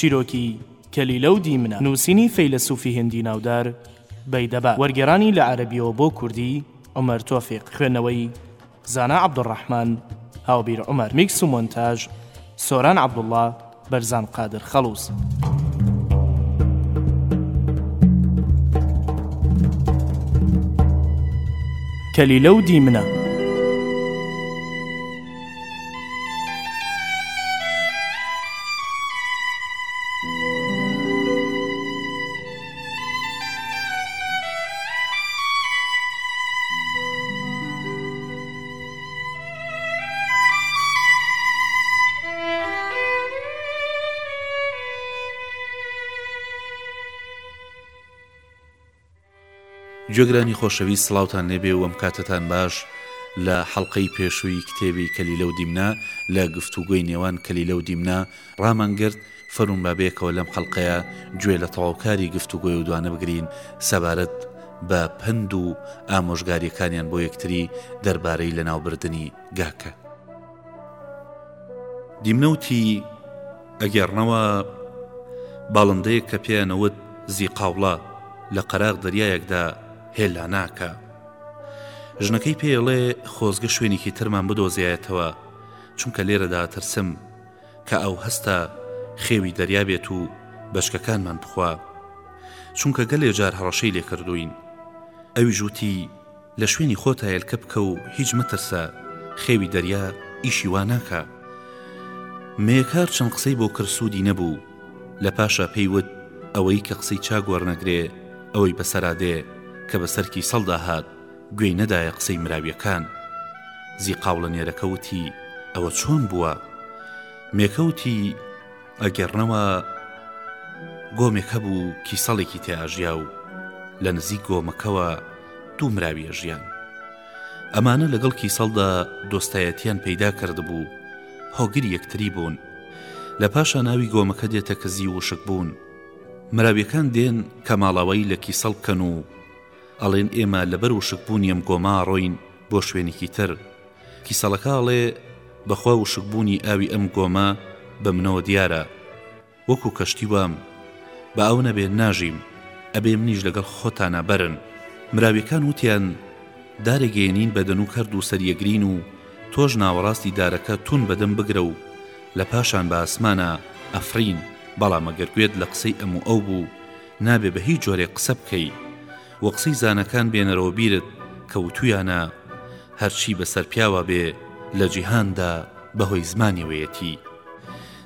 چیرۆکی کەلیلە و دیمنە نووسینی فەیلەسوفی هندی ناودار بەیدەبا وەرگێرانی لە عەربیەوە بۆ کوردی عمر تۆفیق خوێندنەوەی زانا عبدالرحمن هاوبیر عمر میکس و مۆنتاژ سۆران عبدالله بەرزان قادر خەڵوز. کلیلە و دیمنە. گوێگرانی خۆشەویست سڵاوان لێبێ و ئەم کاتتان باش لە حەڵلقەی پێشووی کتێبی کەلیلە و دیمنا لە گفتوگۆی نێوان کەلیلە و دیمنا ڕامانگرت فەرون با بەیەکەوە لەم حەلقەیە گوێ لە تەواوکاری گفتوگۆی و دوانە بگرین سەبارەت بە پەند و ئامۆژگاریەکانیان بۆ یەکتری دەربارەی لەناوبردنی گاکە. دیمنەوتی ئەگێڕنەوە، باڵندەیەک کە پێیان ئەوت زیقاوڵە لە قەراغ دەریایەکدا هێلا ناکا. ژنەکەی پێی ئەڵێ خۆزگە شوێنێکی ترمان بدۆزیایەتەوە، چونکە لێرەدا ئەترسم. کە ئەو هەستە خێوی دەریا بێت و بەچکەکانمان بخوا، چونکە گەلێ جار هەڕەشەی لێ کردووین. ئەویش وتی، لە شوێنی خۆتا یەلکە بکە و هیچ مەترسە، خێوی دەریا ئیشی وا ناکا. مێکار چەند قسەی بۆ کرد سوودی نەبوو، لە پاشا پێی وت، ئەوەی کە قسەی چاک وەرنەگرێ، ئەوەی بە سەرا دێ، کە بە سەرکی سەڵدا هات، گوێی نەدایە قسەی مراویەکان زیقاوڵە نێرەکە وتی ئەوە چۆن بووە مێکە وتی ئەگەڕنەوە گۆمێک هەبوو کیسەڵێکی تێئاژیا و لە نزیک گۆمەکەوە دوو مراویە ژیان ئەمانە لەگەڵ کیسەڵدا دۆستایەتیان پەیدا کردبوو هۆگر یەکتری بوون لە پاشا ناوی گۆمەکە دێتە کەزی وشک بوون مراویەکان دێن کە ماڵاوایی لە کیسەڵ بکەن و ئەڵێن ئێمە لەبەر وشک بوونی ئەم گۆما ڕۆین بۆ شوێنێکی تر کیسەڵەکە ئەڵێ بەخوا وشک بوونی ئاوی ئەم گۆمە بە منەوە دیارە وەکو کەشتی وام بە ئاو نەبێ ناژیم ئەبێ منیش لەگەڵ خۆتانا بەرن مراویەکان وتیان دارێک گەێنین بە دەنوک هەردوو سەریەگرین و تۆش ناوەڕاستی دارەکە تون بەدەم بگرە و لە پاشان بە ئاسمانە ئەفرین بەڵام ئەگەر گوێت لە قسەی ئەم و ئەو بوو نابێ بە هیچ جۆرێک قسە بکەی و قسەی زانەکان بێنەرەوە بیرت کە وتویانە هەرچی بەسەر پیاوا بێ لە جیهاندا بەهۆی زمانیەوەیەتی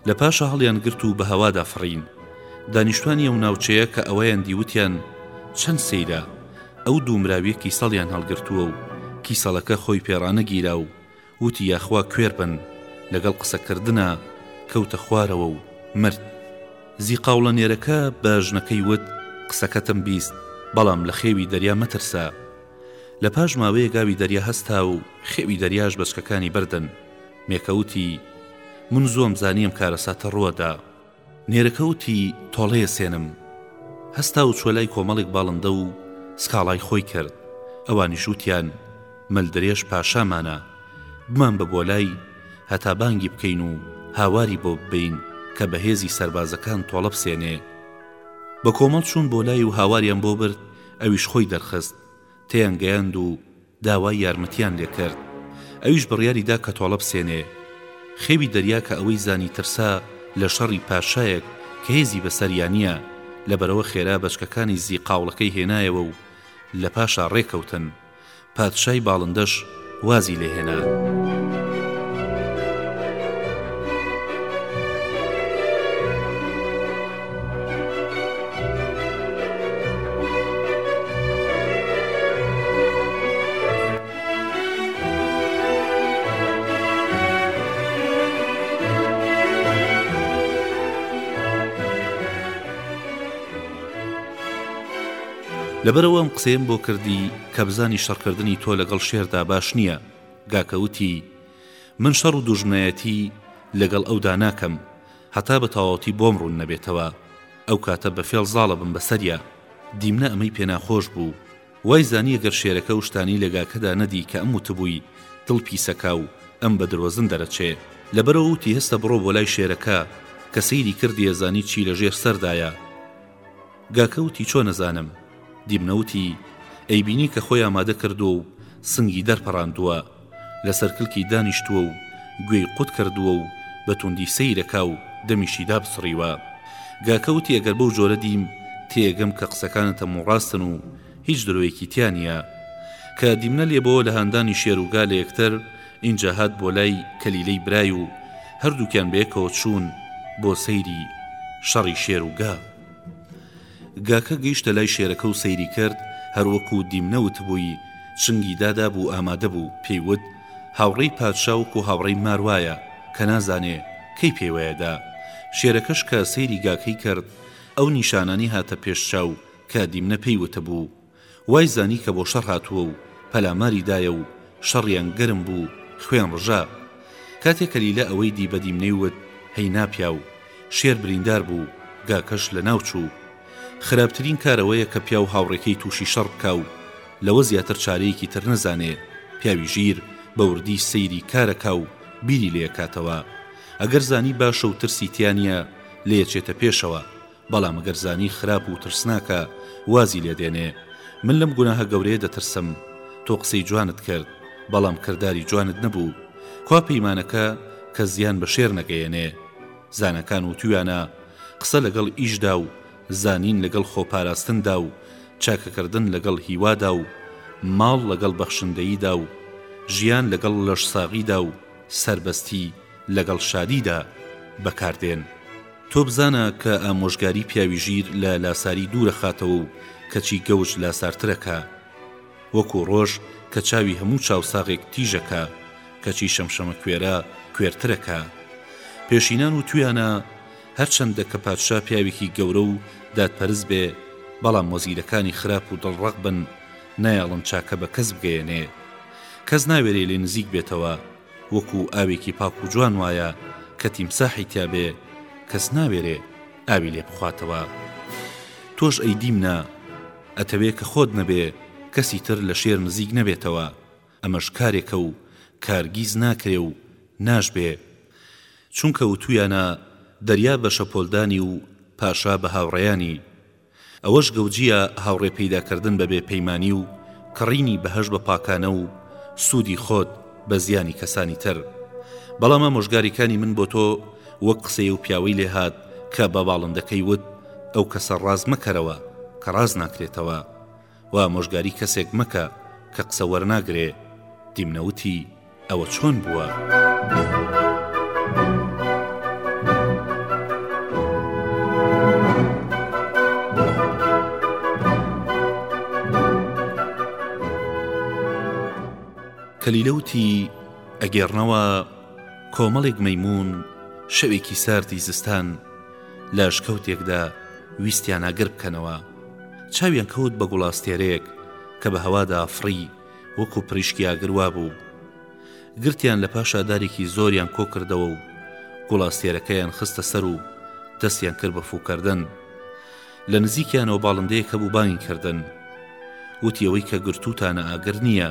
لە پاشە هەڵیان گرت و بە هەوادا فڕین دانیشتوانی ئەو ناوچەیە کە ئەوەیان دیوتیان چەند سەیرە ئەو دوومراویەکی سەڵیان هەڵگرتووە و کیسەڵەکە خۆی پێڕانەگیرا و وتی یاخوا کوێر بن لەگەڵ قسە کردنا کەوتە خوارەوە و مرد. زیقاوڵە نێرەکە بە ژنەکەی وت قسەکەتم بیست بەڵام لە خێوی دەریا مەترسە. لە پاش ماوەیەک ئاوی دەریا هەستا و خێوی دەریاش بەچکەکانی بردن. مێکە وتی من زووەم زانی ئەم کارەساتە ڕووە دا. نێرەکە وتی، تۆڵەیە سێنم. هەستا و چووە لای کۆمەڵێک باڵندە و سکاڵای خۆی کرد. ئەوانیش وتیان، مەلدرێژ پاشامانە، بمانبە بۆ لای، هەتا بانگی بکەین و هاواری بۆ ببەین کە بە هێزی سەربازەکان تۆڵە بسێنێ. بە کۆمەڵ چوون بۆ لای و هاواریان بۆ برد، ئەویش خۆی دەرخست، تێیانگەیاند و، داوای یارمەتیان لێ کرد ئەویش بڕیاری دا کە تۆڵە بسێنێ خێوی دەریا کە ئەوەی زانی ترسا لە شەڕی پاشایەک کە هێزی بە سەریا نیە لە بەرەوە خێرا بەچکەکانی زی قاوڵەکەی هێنایەوە و لە پاشا ڕێ کەوتن پادشای باڵندەش وازی لێ هێنا. لەبەرئەوە ئەم قسەیەم بۆ کردی کە بزانی شەڕکردنی تۆ لەگەڵ شێردا باش نییە گاکە وتی من شەڕ و دوژمنایەتی لەگەڵ ئەودا ناکەم هەتا بە تەواوەتی بۆم ڕوون نەبێتەوە، ئەو کاتە بە فێڵ زاڵە بم بەسەریا. دیمنە ئەمەی پێ ناخۆش بوو. وای زانی گەر شێرەکە ئەو شتانەی لە گاکەدا نەدی کە ئەم وتبووی، دڵ پیسەکا و ئەم بە درۆزن دەرەچێ. لەبەر ئەوە وتی هەستە بڕۆ بۆ لای شێرەکە. کە سەیری کردی ئەزانی چی لە ژێر سەردایە. گاکە وتی چۆن ئەزانم؟ دیمنە وتی ئەیبینی کە خۆی ئامادە کردووە و سنگی دەرپەڕاندووە. لەسەر کلکی دانیشتووە و گوێی قوت کردووە و بە توندی سەیری دەکا و دەمیشی دابچڕیوە. گاکە وتی ئەگەر بەو جۆرە دیم، تێیەگەم کە قسەکانت تەم و ڕاستن و هیچ درۆیەکی تیا نییە. کە دیمنە لێبۆوە لە هاندانی شێر و گا لە یەکتر، ئینجا هات بۆ لای کەلیلەی برای و هەردووکیان بەیەکەوە چوون بۆ سەیری شەڕی شێر و گا. گاکە گەیشتە لای شێرەکە و سەیری کرد، هەروەکو دیمنە وتبووی، چنگی دادابوو ئامادە بوو، پێی وت، هاوڕێی پادشا وەکو هاوڕێی مار وایە، کە نازانێ، کەی پێی وەیەدا. شێرەکەش کە سەیری گاکەی کرد، ئەو نیشانانەی هاتە پێش چاو، کە دیمنە پێی وتبوو. وای زانی کە بۆ شەڕ هاتووە و پەلاماری دایە و شەڕیان گەرم بوو و خوێن ڕژا. کاتێ کە لیلە ئەوەی دی بە دیمنەی وت هەی ناپیاو، شێر بریندار بوو، گاکەش لە ناو چوو. خراپترین کار ئەوەیە کە پیاو هاوڕێکەی تووشی شەڕ بکا و لەوە زیاتر چارەیەکی تر نەزانێ. پیاوی ژیر بە وردی سەیری کار ئەکا و بیری لێ ئەکاتەوە. ئەگەر زانی باشە و ترسی تیا نییە، لێ ئەچێتە پێشەوە. بەڵام گەر زانی خراپ و ترسناکە وازی لێ دێنێ من لەم گوناهە گەورەیە دەترسم تۆ قسەی جوانت کرد بەڵام کرداری جوانت نەبوو کوا پەیمانەکە کە زیان بە شێر نەگەیەنێ زانەکان وتویانە قسە لەگەڵ ئیشدا و زانین لەگەڵ خۆ پاراستندا و چاکەکردن لەگەڵ هیوادا و ماڵ لەگەڵ بەخشندەییدا و ژیان لەگەڵ لەش ساغیدا و سەربەستی لەگەڵ شادیدا بەکاردێن. تۆ بزانە کە ئامۆژگاری پیاوی ژیر لە لاساری دوورەخاتەوە و کەچی گەوج لاسارترەکا. وەکو ڕۆژ کە چاوی هەموو چاوساغێک تیژەکا، کەچی شەمشەمەکوێرە کوێرترەکا. پێشینان و تویانا، هەرچەندە کە پادشا پیاوێکی گەورە و دادپەرست بێ، بەڵام وەزیرەکانی خراپ و دڵڕەق بن، نایەڵن چاکە بە کەس بگەیەنێ. کەس ناوێرێ لێ نزیک بێتەوە. وەکو ئاوێکی پاک و جوان وایە کە تیمساحی تیا بێ کەس ناوێرێ ئاوی لێ بخواتەوە تۆش ئەی دیمنە ئەتەوێ کە خۆت نەبێ کەسی تر لە شێر نزیک نەبێتەوە ئەمەش کارێکە و کارگیز ناکرێ و ناشبێ چونکە وتویانە دەریا بە شەپۆلدانی و پاشا بە هاوڕێیانی. ئەوەش گەوجیە هاوڕێ پەیدا کردن بە بێ پەیمانی و کڕینی بەهەش بە پاکانە و سودی خۆت بە زیانی کەسانی تر بەڵام ئامۆژگاریکانی من بۆ تۆ وەک قسەی ئەو پیاوەی لێ هات کە بە باڵندەکەی وت ئەو کەسە ڕاست مەکەرەوە کە ڕاست ناکرێتەوە و ئامۆژگاری کەسێک مەکە کە قسە وەرناگرێ دیمنە وتی ئەوە چۆن بووە؟ کەلیلە وتی ئەگێڕنەوە کۆمەڵێک مەیموون شەوێکی ساردی زستان، لە ئەشکەوتێکدا ویستیان ئاگر بکەنەوە. چاویان کەوت بە گوڵاستێرەیەک کە بە هەوادا ئەفڕی وەکو پریشکی ئاگر وابوو. گرتیان لە پاشا دارێکی زۆریان کۆکردەوە و گوڵاستێرەکەیان خستە سەر و دەستیان کرد بە فووکردن. لە نزیکیانەوە باڵندەیەک هەبوو بانگی کردن. وتی ئەوەی کە گرتووتانە ئاگر نییە.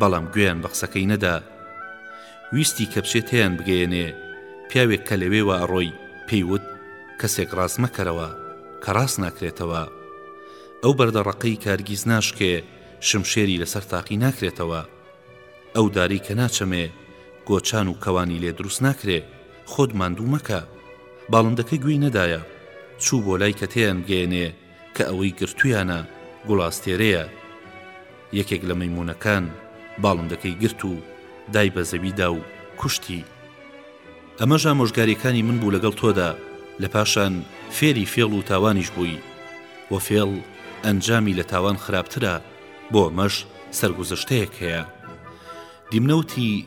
بەڵام گوێیان بە قسەکەی نەدا. ویستی کە بچێ تێیان بگەیەنێ، پیاوێک کە لەوێ وا ئەڕۆی پێی وت، کەسێک ڕاست مەکەرەوە کە ڕاست ناکرێتەوە. ئەو بەردە ڕەقەی کە هەرگیز ناشکێ، شمشێری لەسەر تاقی ناکرێتەوە. ئەو دارەی کە ناچەمێ، گۆچان و کەوانی لێ دروست ناکرێ. خۆت ماندوو مەکە. باڵندەکە گوێی نەدایە. چوو بۆ لای کە تێیان بگەیەنێ. کە ئەوەی گرتوویانە گوڵاستێرەیە، یەکێک لە مەیموونەکان باڵندەکەی گرت و دای بە زەوی دا و کوشتی. ئەمەش ئامۆژگارییەکانی من بوو لەگەڵ تۆدا، لە پاشان فێری فێڵ و تاوانیش بووی و فێڵ ئەنجامی لە تاوان خراپترە، بۆ ئەمەش سەرگوزشتەیەک هەیە. دیمنە وتی.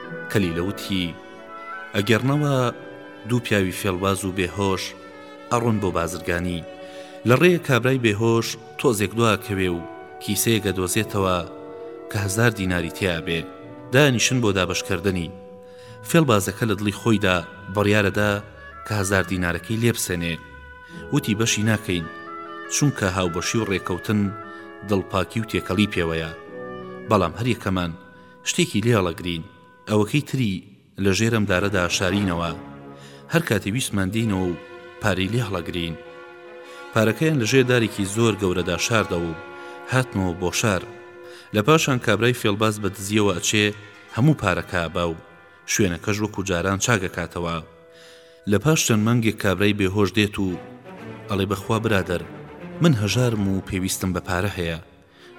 کەلیلە وتی، ئەگێڕنەوە دوو پیاوی فێڵباز و بێهۆش ئەڕۆن بۆ بازرگانی، لە ڕێێ کابرای بێهۆش تۆزێک دواکەوێ و کیسەیەک ئەدۆزێتەوە کە هەزار دیناری تیابێ، دانیشن بۆ دابەشکردنی، فێڵبازەکە لە دڵی خۆیدا بڕیارەدا کە هەزار دینارەکەی لێ بسەنێ، وتی بەشی ناکەین، چونکە هاوبەشی و ڕێکەوتن دڵپاکی و تێکەڵی پێوەیە، بەڵام هەریەکەمان شتێکی لێ هەڵەگرین، ئەوەکەی تری لە ژێر ئەم دارەدا شارینەوە، هەر کاتێ ویستمان دێینەوە و پارەی لێ هەڵەگرین. پارەکەیان لە ژێر دارێکی زۆر گەورەدا شاردەوە و هاتنەوە بۆ شار. لە پاشان کابرای فێڵباز بە دزییەوە ئەچێ هەموو پارەکە ئەبا و شوێنەکەش وەکوو جاران چاک ئەکاتەوە. لە پاش چەند مانگێک کابرای بێهۆش دێت و ئەڵێ بە خوا برادەر من هەژارم و پێویستم بە پارە هەیە،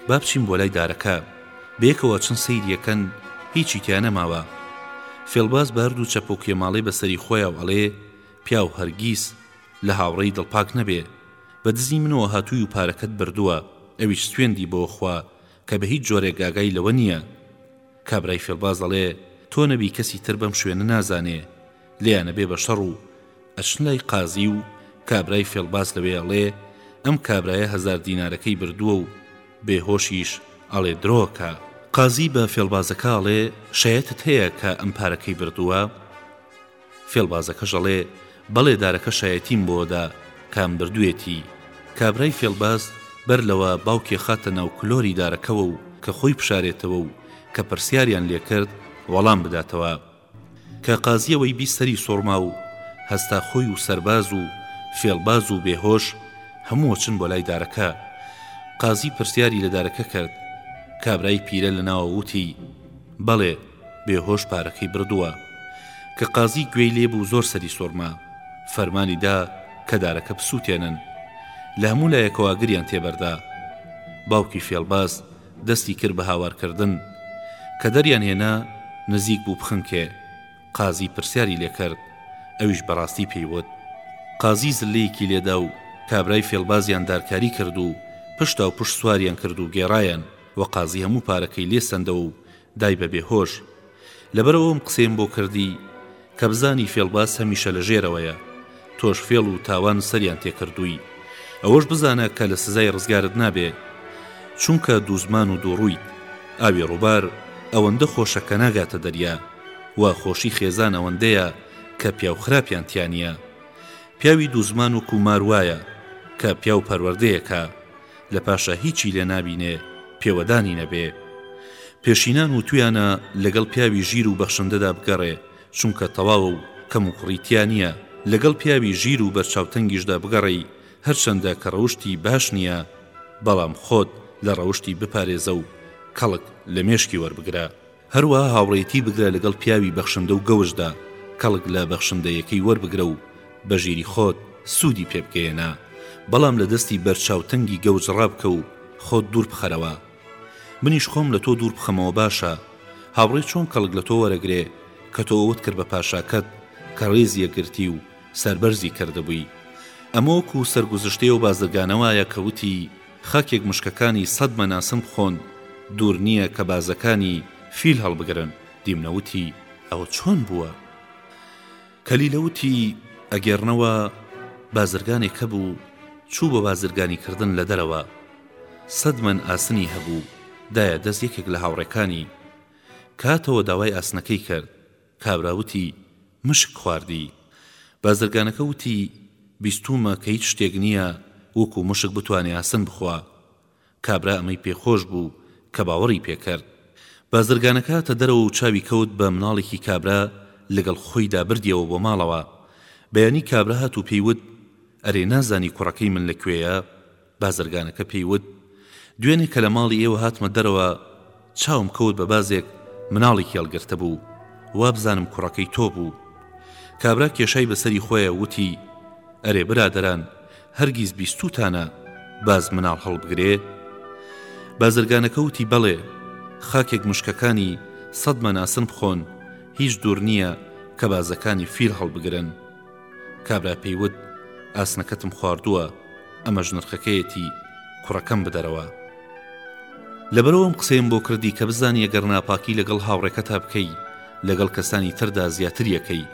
با بچین بۆ لای دارەکە بەیەکەوە ئەچن سەیری ئەکەن هیچی تیا نەماوە فێڵباز بە هەردوو چەپە و کرێماڵەی بە سەری خۆیا و ئەڵێ پیاو هەرگیز لە هاوڕێی دڵ پاک نەبێ بە دزی منەوە هاتووی و پارەکەت بردووە ئەویش سوێندی بەوە خوا کە بە هیچ جۆرێک ئاگای لەوە نییە کابرای فێڵباز دەڵێ، تۆ نەبی کەسی تر بەم شوێنە نازانێ، لێیان ئەبێ بە شەڕ و ئەچن لای قازی و کابرای فێڵباز لەوێ ئەڵێ، ئەم کابرایە هەزار دینارەکەی بردووە و بێ هۆشیش ئەڵێ درۆکە. قازی بە فێڵبازەکە ئەڵێ، شایەتت هەیە کە ئەم پارەکەی بردووە؟ فێڵبازەکەش ئەڵێ، بەڵێ دارەکە شایەتیم بۆ ئەدا کام بردوویەتی. کابرای فێڵباز بەر لەوە باوکی ئەخاتە ناو کلۆری دارەکەوە و کە خۆی بشارێتەوە و کە پرسیاریان لێ کرد وەڵام بداتەوە. کە قازی ئەوەی بیست سەری سوڕما و هەستا خۆی و سەرباز و فێڵباز و بێهۆش هەموو ئەچن بۆ لای دارەکە. قازی پرسیاری لە دارەکە کرد. کابرای پیرە لە ناوە وتی، بەڵێ! بێهۆش پارەکەی بڕدووە. کە قازی گوێی لێ بوو زۆر سەری سوڕما. فەرمانی دا کە دارەکە بسووتێنن. لە هەموو لایەکەوە گریان تێ بەردا. باوکی فێڵباز دەستی کرد بە هاوار کردن. کە دەریان هێنا نزیک بوو بخنکێ. قازی پرسیاری لێ کرد. ئەویش بە ڕاستی پێی وت. قازی زللەیەکی لێ دا و کابرای فێڵبازیان دارکاری کرد و پشتاوپشت سواریان کرد و گێڕایان و قازی هەموو پارەکەی لێ سەندەوە و دای بە بێ هۆش. لەبەر ئەوەم قسەیم بۆ کردی کە بزانی فێڵباز هەمیشە لە ژێرەوەیە. تۆش فێڵ و تاوان سەریان تێ کردووی. ئەوەش بزانە کە لە سزای ڕزگارت نابێ. چونکە دووزمان و دووڕوویت. ئاوی ڕووبار ئەوەندە خۆشە کە ناگاتە دەریا. وا خۆشی خێزان ئەوەندەیە کە پیاو خراپیان تیا نییە. پیاوی دووزمان وەکوو مار وایە کە پیاو پەروەردەیەکا. لە پاشا هیچی لێ نابینێ پێوەدانی نەبێ پێشینان وتویانە لەگەڵ پیاوی ژیر و بەخشندەدا بگەڕێ چونکە تەواوە و کەم و کوڕی تیا نییە لەگەڵ پیاوی ژیر و بەرچاوتەنگیشدا بگەڕێی هەرچەندە کە ڕەوشتی باش نییە بەڵام خۆت لە ڕەوشتی بپارێزە و کەڵک لە مێشکی وەربگرە هەروەها هاوڕێیەتی بگرە لەگەڵ پیاوی بەخشندە و گەوجدا، کەڵک لە بەخشندەیەکەی وەربگرە و بە ژیری خۆت سوودی پێ بگەیەنە، بەڵام لە دەستی بەرچاو تەنگی گەوج ڕابکە و خۆت دوور بخەرەوە. منیش خۆم لە تۆ دوور بخەمەوە باشە. هاوڕێ چۆن کەڵک لە تۆ وەرەگرێ کە تۆ ئەوت کرد بە پاشاکەت کە ڕێزی ئەگرتی و سەربەرزی کردبووی؟ ئەمە وەکوو سەرگوزشتەی ئەو بازرگانە وایە کە وتی، خاکێک مشکەکانی سەد مەناسم خۆن، دوور نییە کە بازەکانی فیل هەڵبگرن، دیمنە وتی، ئەوە چۆن بووە؟ کەلیلە وتی، ئەگێڕنەوە، بازرگانێک هەبوو، چوو بۆ بازرگانی کردن لە دەرەوە، سەد مەن ئاسنی هەبوو، دایە دەست یەکێک لە هاوڕێکانی، کاتەوە داوای ئاسنەکەی کرد، کابرا وتی، مشک خواردی. بازرگانەکە وتی، بیستوومە کە هیچ شتێک نییە وەکوو مشک بتوانێ ئاسن بخوا. کابرا ئەمەی پێ خۆش بوو کە باوەڕی پێ کرد. بازرگانەکە هاتە دەرەوە و چاوی کەوت بە مناڵێکی کابرا لەگەڵ خۆیدا بردیەوە بۆ ماڵەوە. بەیانی کابرا هات و پێی وت، ئەرێ نازانی کوڕەکەی من لە کوێیە؟ بازرگانەکە پێی وت، دوێنێ کە لە ماڵی ئێوە هاتمە دەرەوە، چاوم کەوت بە بازێک مناڵێکی هەڵگرتبوو، وابزانم کوڕەکەی تۆ بوو. کابرا کێشای بە سەری خۆیا و وتی، ئەرێ برادەران، هەرگیز بیستووتانە باز مناڵ هەڵبگرێ؟ بازرگانەکە وتی، بەڵێ، خاکێک مشکەکانی سەد مەناسن بخۆن، هیچ دوور نییە کە بازەکانی فیل هەڵبگرن. کابرا پێی وت، ئاسنەکەتم خواردووە، ئەمەش نرخەکەیەتی، کوڕەکەم بدەرەوە. لەبەرئەوە ئەم قسەیەم بۆ کردی کە بزانی ئەگەر ناپاکی لەگەڵ هاوڕێکەتا بکەی، لەگەڵ کەسانی تردا زیاتری ئەکەی.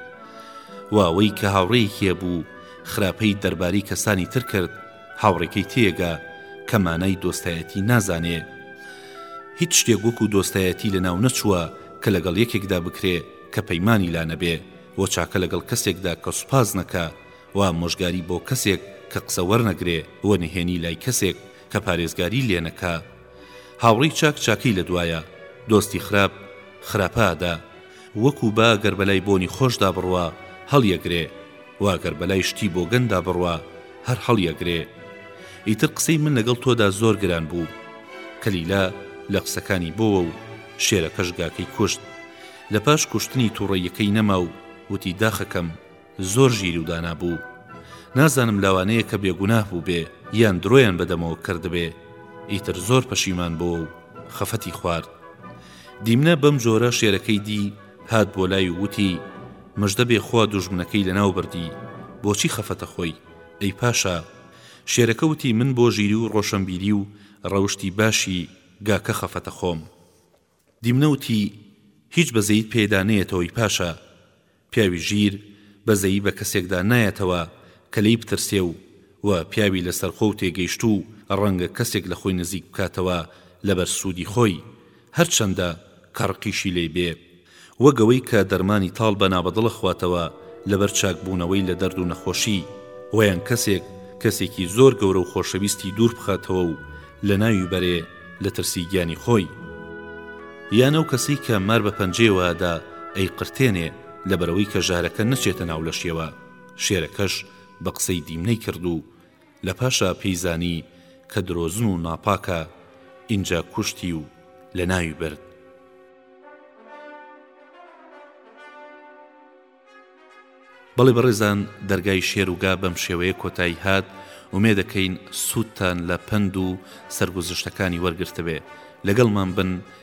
و ئەوەی کە هاوڕێیەکی هەبوو خراپەی دەربارەی کەسانی تر کرد، هاوڕێکەی تێگا کە مانای دۆستایەتی نازانێ. هیچ شتێک وەکوو دۆستایەتی لەناو نەچووە کە لەگەڵ یەکێکدا بکرێ کە پەیمانی لا نەبێ. بۆ چاکە لەگەڵ کەسێکدا کە سوپاس نەکا و ئامۆژگاری بۆ کەسێک کە قسە وەرنەگرێ و نهێنی لای کەسێک کە پارێزگاری لێ نەکا. هاوڕێی چاک چاکەی لە دوایە، دۆستی خراپ خراپە ئەدا. وەکوو با گەر بەلای بۆنی خۆشدا بڕوا هەڵیەگرێ، وا گەر بەلای شتی بۆگەندا بڕوا هەر هەڵیەگرێ. ئیتر قسەی من لەگەڵ تۆدا زۆر گران بوو. کەلیلا لە قسەکانی بۆوە و شێرەکەش گاکەی کوشت. لە پاش کوشتنی توڕەیەکەی نەما و وتی داخەکەم زۆر ژیر و دانا بوو نازانم لاوانەیە کە بێگوناه بووبێ یان درۆیان بەدەمەوە کردبێ ئیتر زۆر پەشیمان بۆوە و خەفەتی خوارد دیمنە بەم جۆرە شێرەکەی دی هات بۆ لای و وتی مژدە بێ خوا دوژمنەکەی لە ناو بردی بۆچی خەفەتە خۆی ئەی پاشا شێرەکە وتی من بۆ ژیری و ڕۆشەنبیری و ڕەوشتی باشی گاکە خەفەتە خۆم دیمنە وتی، هیچ بەزەییت پێدا نەیەتەوەی پاشا. پیاوی ژیر بەزەیی بە کەسێکدا نایەتەوە کە لێی بترسێ و و پیاوی لەسەرخۆ و تێگەیشتوو ڕەنگە کەسێک لە خۆی نزیک بکاتەوە لەبەر سوودی خۆی، هەرچەندە کە ڕقیشی لێی بێ. وەک ئەوەی کە دەرمانی تاڵ بە نابەدڵ ئەخواتەوە لەبەر چاک بوونەوەی لە دەرد و نەخۆشی، وەیان کەسێک کەسێکی زۆر گەورە و خۆشەویستی دوور بخاتەوە و لەناوی بەرێ لە ترسی گیانی خۆی. یان ئەو کەسەی کە مار بە پەنجەیەوە ئەدا ئەیقرتێنێ لەبەرئەوەی کە ژارەکە نەچێتە ناو لەشیەوە، شێرەکەش بە قسەی دیمنەی کرد و، لە پاشا پێی زانی کە درۆزن و ناپاکە ئینجا کوشتی و لە ناوی برد. بەڵێ بەڕێزان دەرگای شێر و گا بەم شێوەیە کۆتایی هات، ئومێدەکەین سوودتان لە پەند و سەرگوزشتەکانی وەرگرتبێ. لەگەڵمان بن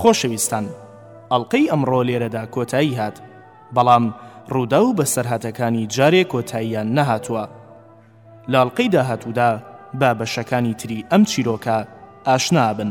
خۆشەویستان ئەڵلقەی ئەمڕۆ لێرەدا کۆتایی هات بەڵام ڕوودا و بەسەرهاتەکانی جارێ کۆتاییان نەهاتووە لاڵقەی داهاتوودا با بەشەکانی تری ئەم چیرۆکە ئاشنابن.